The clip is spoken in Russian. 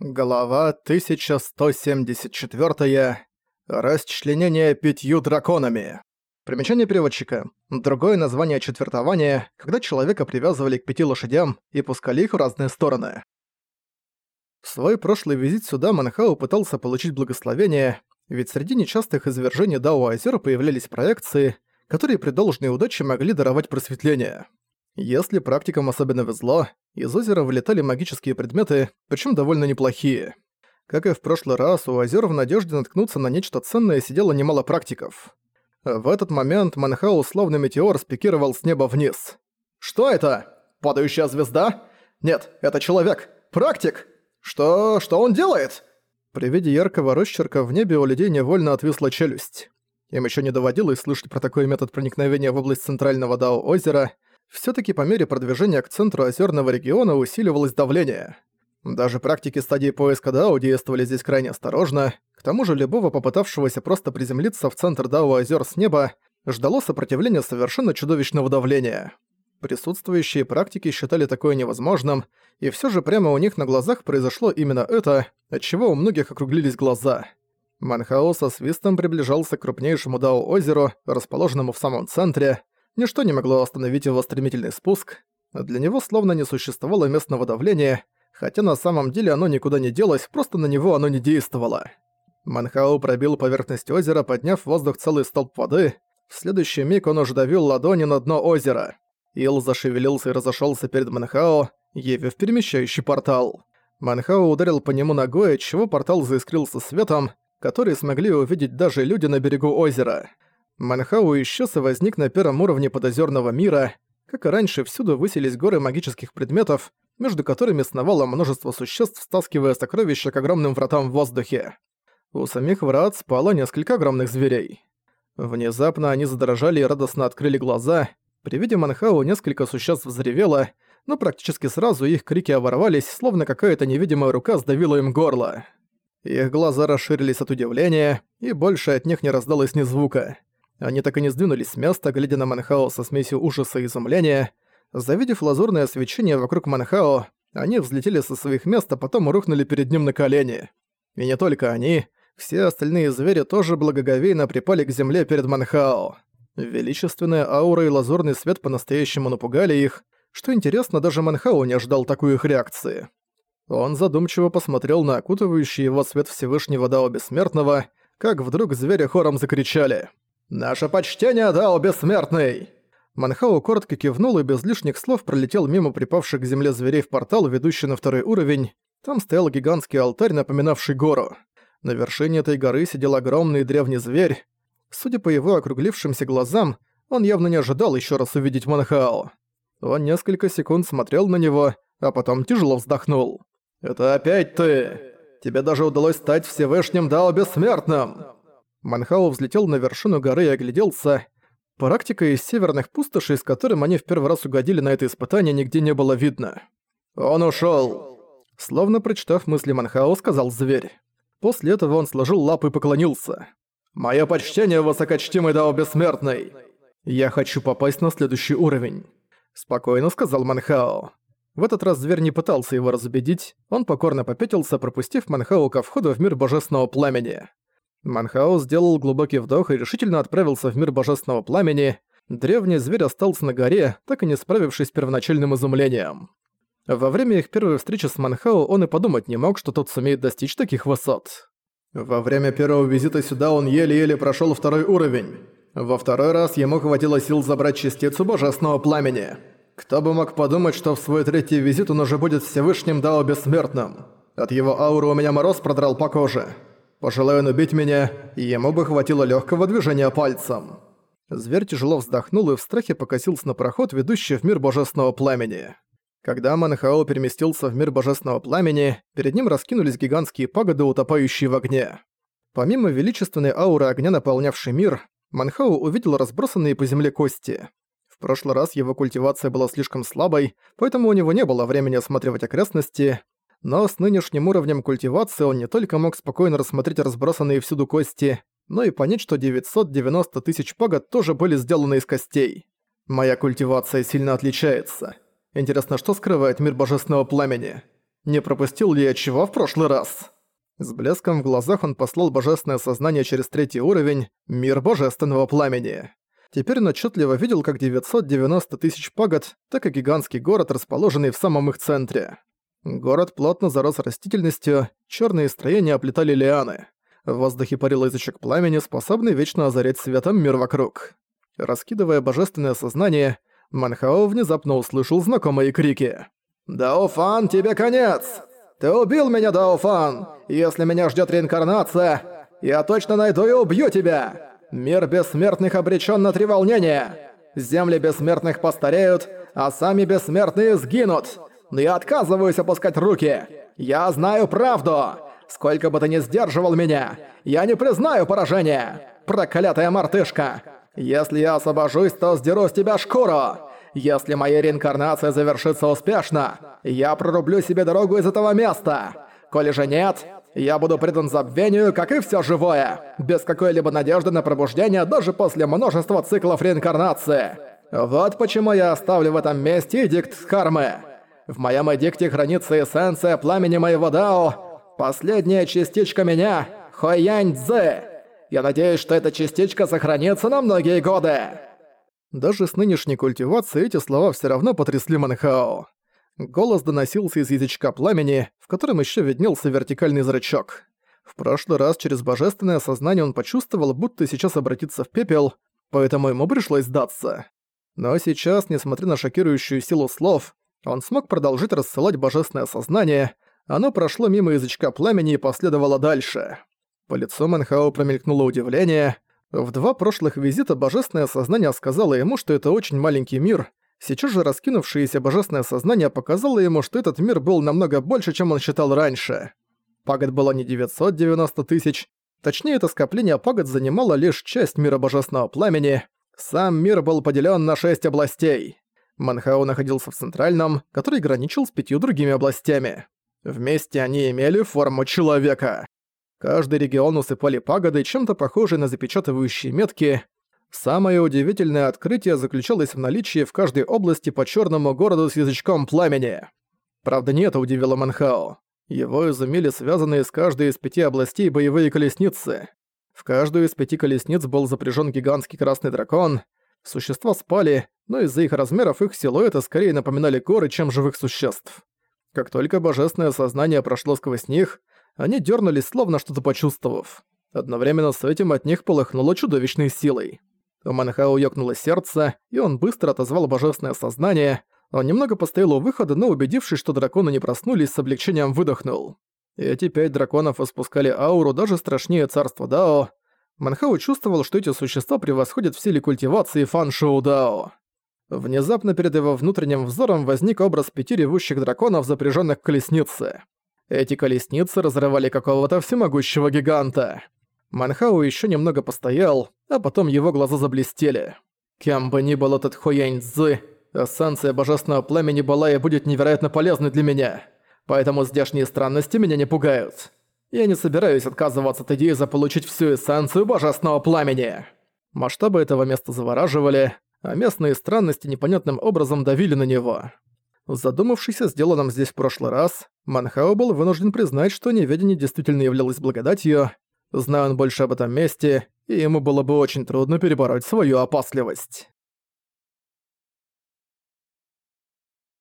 Глава 1174. Расчленение пятью драконами. Примечание переводчика. Другое название четвертования, когда человека привязывали к пяти лошадям и пускали их в разные стороны. В свой прошлый визит сюда Манхау пытался получить благословение, ведь среди нечастых извержений Дао озер появлялись проекции, которые при должной удаче могли даровать просветление. Если практикам особенно везло, из озера вылетали магические предметы, причем довольно неплохие. Как и в прошлый раз, у озер в надежде наткнуться на нечто ценное сидело немало практиков. В этот момент Манхау словно метеор спикировал с неба вниз. «Что это? Падающая звезда? Нет, это человек! Практик! Что... что он делает?» При виде яркого росчерка в небе у людей невольно отвисла челюсть. Им еще не доводилось слышать про такой метод проникновения в область центрального Дао озера, Всё-таки по мере продвижения к центру озерного региона усиливалось давление. Даже практики стадии поиска Дао действовали здесь крайне осторожно, к тому же любого попытавшегося просто приземлиться в центр Дао озер с неба ждало сопротивления совершенно чудовищного давления. Присутствующие практики считали такое невозможным, и всё же прямо у них на глазах произошло именно это, отчего у многих округлились глаза. Манхао со свистом приближался к крупнейшему Дао-озеру, расположенному в самом центре, Ничто не могло остановить его стремительный спуск. Для него словно не существовало местного давления, хотя на самом деле оно никуда не делось, просто на него оно не действовало. Манхау пробил поверхность озера, подняв в воздух целый столб воды. В следующий миг он уже давил ладони на дно озера. Ил зашевелился и разошелся перед Манхао, явив перемещающий портал. Манхао ударил по нему ногой, отчего портал заискрился светом, который смогли увидеть даже люди на берегу озера. Манхау исчез и возник на первом уровне подозерного мира. Как и раньше, всюду высились горы магических предметов, между которыми сновало множество существ, стаскивая сокровища к огромным вратам в воздухе. У самих врат спало несколько огромных зверей. Внезапно они задрожали и радостно открыли глаза. При виде Манхау несколько существ взревело, но практически сразу их крики оборвались, словно какая-то невидимая рука сдавила им горло. Их глаза расширились от удивления, и больше от них не раздалось ни звука. Они так и не сдвинулись с места, глядя на Манхао со смесью ужаса и изумления. Завидев лазурное свечение вокруг Манхао, они взлетели со своих мест, а потом рухнули перед ним на колени. И не только они, все остальные звери тоже благоговейно припали к земле перед Манхао. Величественная аура и лазурный свет по-настоящему напугали их, что интересно, даже Манхао не ожидал такой их реакции. Он задумчиво посмотрел на окутывающий его свет Всевышнего Дао Бессмертного, как вдруг звери хором закричали — «Наше почтение, Дао Бессмертный!» Манхау коротко кивнул и без лишних слов пролетел мимо припавших к земле зверей в портал, ведущий на второй уровень. Там стоял гигантский алтарь, напоминавший гору. На вершине этой горы сидел огромный древний зверь. Судя по его округлившимся глазам, он явно не ожидал еще раз увидеть Манхао. Он несколько секунд смотрел на него, а потом тяжело вздохнул. «Это опять ты! Тебе даже удалось стать Всевышним Дао Бессмертным!» Манхау взлетел на вершину горы и огляделся. Практика из северных пустошей, с которым они в первый раз угодили на это испытание, нигде не было видно. «Он ушёл!» Словно прочитав мысли Манхау, сказал зверь. После этого он сложил лапы и поклонился. «Моё почтение, высокочтимый Дао Бессмертный! Я хочу попасть на следующий уровень», — спокойно сказал Манхао. В этот раз зверь не пытался его разубедить, он покорно попятился, пропустив Манхау ко входу в мир божественного пламени. Манхаус сделал глубокий вдох и решительно отправился в мир божественного пламени. Древний зверь остался на горе, так и не справившись с первоначальным изумлением. Во время их первой встречи с Манхао он и подумать не мог, что тот сумеет достичь таких высот. Во время первого визита сюда он еле-еле прошел второй уровень. Во второй раз ему хватило сил забрать частицу божественного пламени. Кто бы мог подумать, что в свой третий визит он уже будет Всевышним Дао Бессмертным. От его ауры у меня мороз продрал по коже. Пожелая он убить меня, ему бы хватило легкого движения пальцем. Зверь тяжело вздохнул и в страхе покосился на проход, ведущий в мир божественного пламени. Когда Манхао переместился в мир божественного пламени, перед ним раскинулись гигантские пагоды, утопающие в огне. Помимо величественной ауры огня, наполнявшей мир, Манхао увидел разбросанные по земле кости. В прошлый раз его культивация была слишком слабой, поэтому у него не было времени осматривать окрестности, но с нынешним уровнем культивации он не только мог спокойно рассмотреть разбросанные всюду кости, но и понять, что 990 тысяч пагод тоже были сделаны из костей. Моя культивация сильно отличается. Интересно, что скрывает мир божественного пламени? Не пропустил ли я чего в прошлый раз? С блеском в глазах он послал божественное сознание через третий уровень «Мир божественного пламени». Теперь он отчетливо видел как 990 тысяч пагод, так и гигантский город, расположенный в самом их центре. Город плотно зарос растительностью, черные строения оплетали лианы. В воздухе парил язычок пламени, способный вечно озарять светом мир вокруг. Раскидывая божественное сознание, Манхао внезапно услышал знакомые крики. «Даофан, тебе конец! Ты убил меня, Даофан! Если меня ждет реинкарнация, я точно найду и убью тебя! Мир бессмертных обречен на три волнения! Земли бессмертных постареют, а сами бессмертные сгинут! Но я отказываюсь опускать руки! Я знаю правду! Сколько бы ты ни сдерживал меня, я не признаю поражения! Проклятая мартышка! Если я освобожусь, то сдеру с тебя шкуру! Если моя реинкарнация завершится успешно, я прорублю себе дорогу из этого места! Коли же нет, я буду предан забвению, как и все живое, без какой-либо надежды на пробуждение даже после множества циклов реинкарнации. Вот почему я оставлю в этом месте эдикт кармы. В моем эдикте хранится эссенция пламени моего Дао, последняя частичка меня, Хоянь Цзы. Я надеюсь, что эта частичка сохранится на многие годы. Даже с нынешней культивацией эти слова все равно потрясли Манхао. Голос доносился из язычка пламени, в котором еще виднелся вертикальный зрачок. В прошлый раз через божественное сознание он почувствовал, будто сейчас обратится в пепел, поэтому ему пришлось сдаться. Но сейчас, несмотря на шокирующую силу слов, он смог продолжить рассылать божественное сознание, оно прошло мимо язычка пламени и последовало дальше. По лицу Мэнхао промелькнуло удивление. В два прошлых визита божественное сознание сказало ему, что это очень маленький мир. Сейчас же раскинувшееся божественное сознание показало ему, что этот мир был намного больше, чем он считал раньше. Пагод было не 990 тысяч, точнее это скопление пагод занимало лишь часть мира божественного пламени. Сам мир был поделен на шесть областей. Манхау находился в центральном, который граничил с пятью другими областями. Вместе они имели форму человека. Каждый регион усыпали пагоды, чем-то похожие на запечатывающие метки. Самое удивительное открытие заключалось в наличии в каждой области по черному городу с язычком пламени. Правда, не это удивило Манхао. Его изумили связанные с каждой из пяти областей боевые колесницы. В каждую из пяти колесниц был запряжен гигантский красный дракон. Существа спали, но из-за их размеров их силуэты скорее напоминали горы, чем живых существ. Как только божественное сознание прошло сквозь них, они дернулись, словно что-то почувствовав. Одновременно с этим от них полыхнуло чудовищной силой. У Манхау ёкнуло сердце, и он быстро отозвал божественное сознание. Он немного постоял у выхода, но убедившись, что драконы не проснулись, с облегчением выдохнул. Эти пять драконов испускали ауру даже страшнее царства Дао. Манхау чувствовал, что эти существа превосходят в силе культивации фан Шоу Дао. Внезапно перед его внутренним взором возник образ пяти ревущих драконов, запряженных в колеснице. Эти колесницы разрывали какого-то всемогущего гиганта. Манхау еще немного постоял, а потом его глаза заблестели. Кем бы ни был этот Хуянь Цзы, эссенция божественного племени была и будет невероятно полезной для меня. Поэтому здешние странности меня не пугают. Я не собираюсь отказываться от идеи заполучить всю эссенцию божественного пламени. Масштабы этого места завораживали, а местные странности непонятным образом давили на него. Задумавшись о сделанном здесь в прошлый раз, Манхао был вынужден признать, что неведение действительно являлось благодатью, зная он больше об этом месте, и ему было бы очень трудно перебороть свою опасливость.